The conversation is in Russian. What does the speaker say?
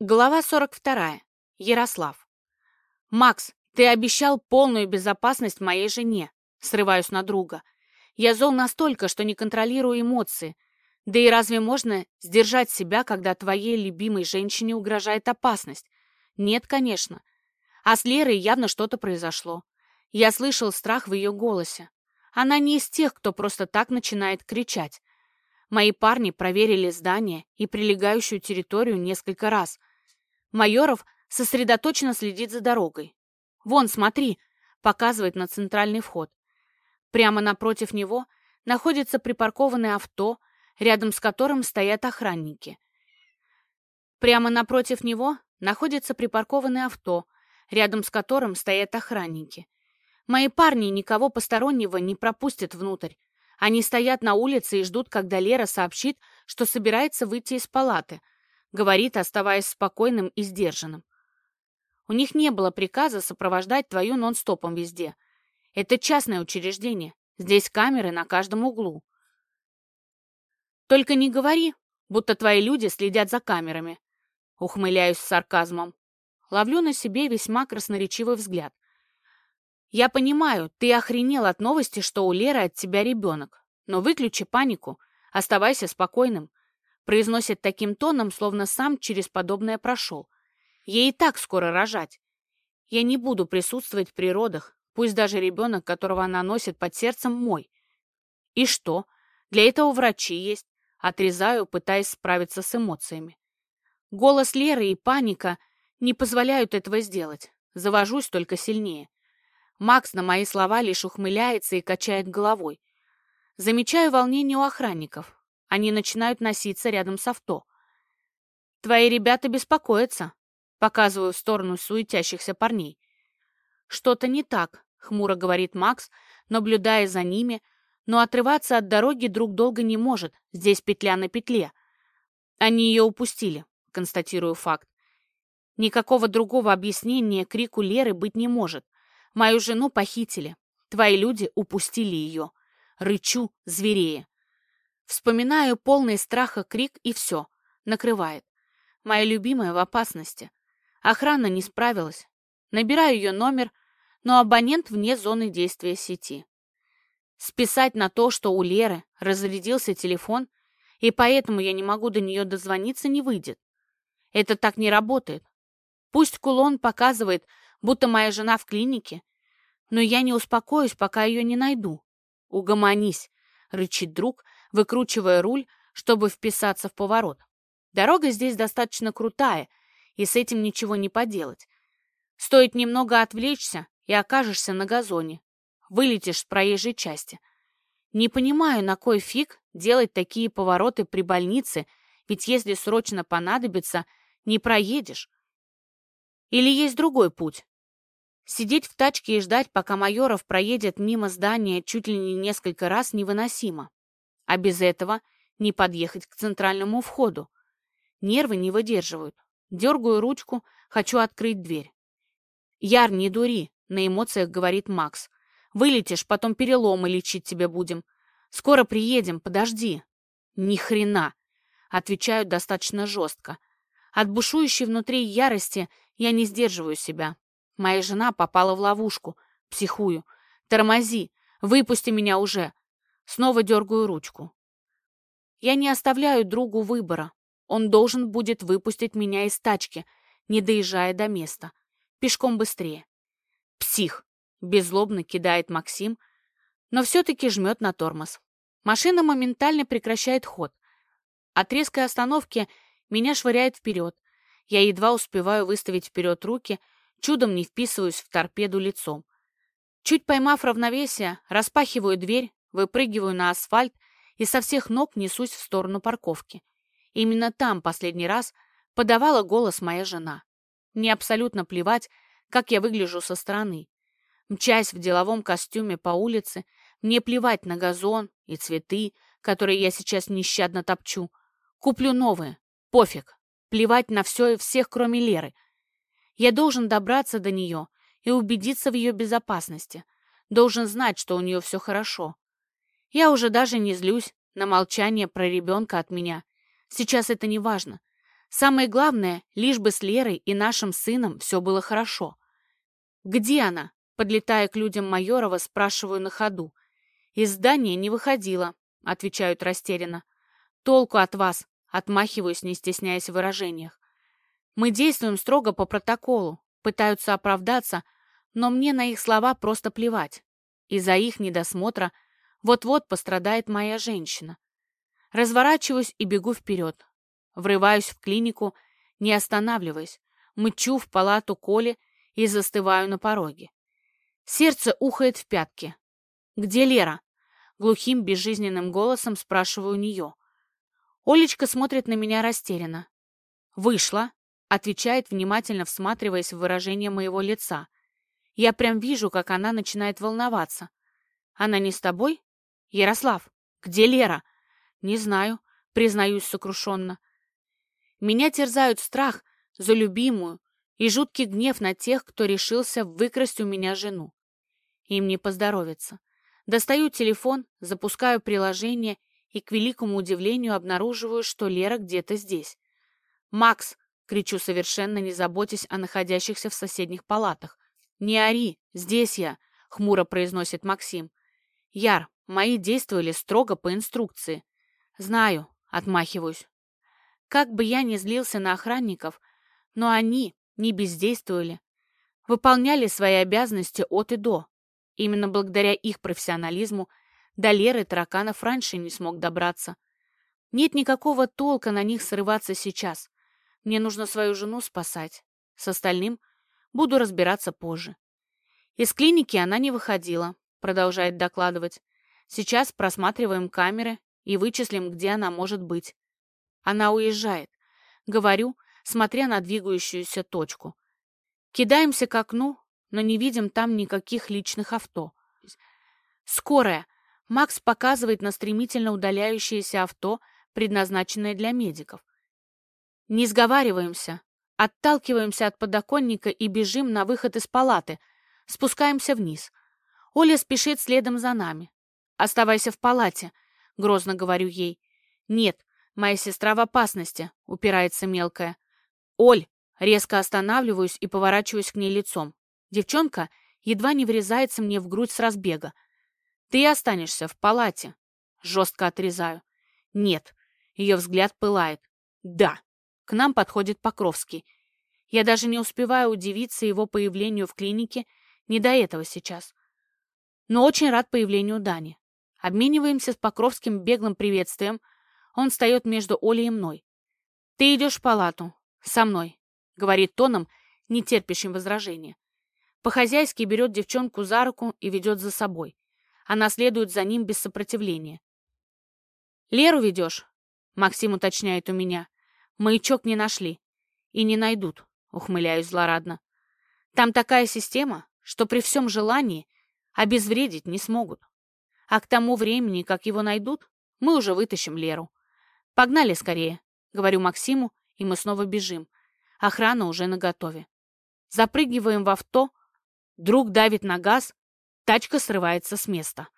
Глава 42. Ярослав. «Макс, ты обещал полную безопасность моей жене», — срываюсь на друга. «Я зол настолько, что не контролирую эмоции. Да и разве можно сдержать себя, когда твоей любимой женщине угрожает опасность? Нет, конечно. А с Лерой явно что-то произошло. Я слышал страх в ее голосе. Она не из тех, кто просто так начинает кричать. Мои парни проверили здание и прилегающую территорию несколько раз. Майоров сосредоточенно следит за дорогой. «Вон, смотри!» — показывает на центральный вход. Прямо напротив него находится припаркованное авто, рядом с которым стоят охранники. Прямо напротив него находится припаркованное авто, рядом с которым стоят охранники. Мои парни никого постороннего не пропустят внутрь. Они стоят на улице и ждут, когда Лера сообщит, что собирается выйти из палаты. Говорит, оставаясь спокойным и сдержанным. У них не было приказа сопровождать твою нон-стопом везде. Это частное учреждение. Здесь камеры на каждом углу. Только не говори, будто твои люди следят за камерами. Ухмыляюсь с сарказмом. Ловлю на себе весьма красноречивый взгляд. Я понимаю, ты охренел от новости, что у Леры от тебя ребенок. Но выключи панику, оставайся спокойным. Произносит таким тоном, словно сам через подобное прошел. Ей и так скоро рожать. Я не буду присутствовать при родах, пусть даже ребенок, которого она носит под сердцем, мой. И что? Для этого врачи есть. Отрезаю, пытаясь справиться с эмоциями. Голос Леры и паника не позволяют этого сделать. Завожусь только сильнее. Макс на мои слова лишь ухмыляется и качает головой. Замечаю волнение у охранников. Они начинают носиться рядом с авто. «Твои ребята беспокоятся», — показываю в сторону суетящихся парней. «Что-то не так», — хмуро говорит Макс, наблюдая за ними, но отрываться от дороги друг долго не может, здесь петля на петле. Они ее упустили, констатирую факт. Никакого другого объяснения крику Леры быть не может. Мою жену похитили. Твои люди упустили ее. Рычу, зверея. Вспоминаю полный страха крик, и все. Накрывает. Моя любимая в опасности. Охрана не справилась. Набираю ее номер, но абонент вне зоны действия сети. Списать на то, что у Леры разрядился телефон, и поэтому я не могу до нее дозвониться, не выйдет. Это так не работает. Пусть кулон показывает, будто моя жена в клинике. Но я не успокоюсь, пока ее не найду. Угомонись, рычит друг, выкручивая руль, чтобы вписаться в поворот. Дорога здесь достаточно крутая, и с этим ничего не поделать. Стоит немного отвлечься, и окажешься на газоне. Вылетишь с проезжей части. Не понимаю, на кой фиг делать такие повороты при больнице, ведь если срочно понадобится, не проедешь. Или есть другой путь? Сидеть в тачке и ждать, пока Майоров проедет мимо здания чуть ли не несколько раз, невыносимо. А без этого не подъехать к центральному входу. Нервы не выдерживают. Дергаю ручку, хочу открыть дверь. «Яр, не дури», — на эмоциях говорит Макс. «Вылетишь, потом переломы лечить тебе будем. Скоро приедем, подожди». «Ни хрена», — отвечаю достаточно жестко. От бушующей внутри ярости я не сдерживаю себя. Моя жена попала в ловушку. Психую. Тормози. Выпусти меня уже. Снова дергаю ручку. Я не оставляю другу выбора. Он должен будет выпустить меня из тачки, не доезжая до места. Пешком быстрее. Псих. Беззлобно кидает Максим, но все-таки жмет на тормоз. Машина моментально прекращает ход. От резкой остановки меня швыряет вперед. Я едва успеваю выставить вперед руки, чудом не вписываюсь в торпеду лицом. Чуть поймав равновесие, распахиваю дверь, выпрыгиваю на асфальт и со всех ног несусь в сторону парковки. Именно там последний раз подавала голос моя жена. Мне абсолютно плевать, как я выгляжу со стороны. Мчась в деловом костюме по улице, мне плевать на газон и цветы, которые я сейчас нещадно топчу. Куплю новые. Пофиг. Плевать на все и всех, кроме Леры. Я должен добраться до нее и убедиться в ее безопасности. Должен знать, что у нее все хорошо. Я уже даже не злюсь на молчание про ребенка от меня. Сейчас это не важно. Самое главное, лишь бы с Лерой и нашим сыном все было хорошо. «Где она?» Подлетая к людям Майорова, спрашиваю на ходу. «Из здания не выходила», — отвечают растерянно. «Толку от вас», — отмахиваюсь, не стесняясь в выражениях. «Мы действуем строго по протоколу, пытаются оправдаться, но мне на их слова просто плевать. Из-за их недосмотра вот-вот пострадает моя женщина. Разворачиваюсь и бегу вперед. Врываюсь в клинику, не останавливаясь, мчу в палату Коли и застываю на пороге. Сердце ухает в пятки. «Где Лера?» Глухим, безжизненным голосом спрашиваю у нее. Олечка смотрит на меня растерянно. «Вышла», — отвечает, внимательно всматриваясь в выражение моего лица. Я прям вижу, как она начинает волноваться. «Она не с тобой?» «Ярослав, где Лера?» «Не знаю», — признаюсь сокрушенно. Меня терзают страх за любимую и жуткий гнев на тех, кто решился выкрасть у меня жену. Им не поздоровится. Достаю телефон, запускаю приложение и, к великому удивлению, обнаруживаю, что Лера где-то здесь. «Макс!» — кричу, совершенно не заботясь о находящихся в соседних палатах. «Не ори! Здесь я!» — хмуро произносит Максим. «Яр, мои действовали строго по инструкции». «Знаю», — отмахиваюсь. Как бы я ни злился на охранников, но они не бездействовали. Выполняли свои обязанности от и до. Именно благодаря их профессионализму до Леры Тараканов раньше не смог добраться. Нет никакого толка на них срываться сейчас. Мне нужно свою жену спасать. С остальным буду разбираться позже. Из клиники она не выходила, продолжает докладывать. Сейчас просматриваем камеры и вычислим, где она может быть. Она уезжает. Говорю, смотря на двигающуюся точку. Кидаемся к окну, но не видим там никаких личных авто. Скорая. Макс показывает на стремительно удаляющееся авто, предназначенное для медиков. Не сговариваемся. Отталкиваемся от подоконника и бежим на выход из палаты. Спускаемся вниз. Оля спешит следом за нами. «Оставайся в палате», — грозно говорю ей. «Нет, моя сестра в опасности», — упирается мелкая. «Оль!» — резко останавливаюсь и поворачиваюсь к ней лицом. Девчонка едва не врезается мне в грудь с разбега. «Ты останешься в палате». Жестко отрезаю. «Нет». Ее взгляд пылает. «Да». К нам подходит Покровский. Я даже не успеваю удивиться его появлению в клинике, не до этого сейчас. Но очень рад появлению Дани. Обмениваемся с Покровским беглым приветствием. Он встает между Олей и мной. «Ты идешь в палату. Со мной», — говорит тоном, не терпящим возражения. По-хозяйски берет девчонку за руку и ведет за собой. Она следует за ним без сопротивления. «Леру ведешь?» — Максим уточняет у меня. «Маячок не нашли. И не найдут», — ухмыляюсь злорадно. «Там такая система, что при всем желании обезвредить не смогут. А к тому времени, как его найдут, мы уже вытащим Леру. Погнали скорее», — говорю Максиму, и мы снова бежим. Охрана уже наготове. Запрыгиваем в авто — Друг давит на газ, тачка срывается с места.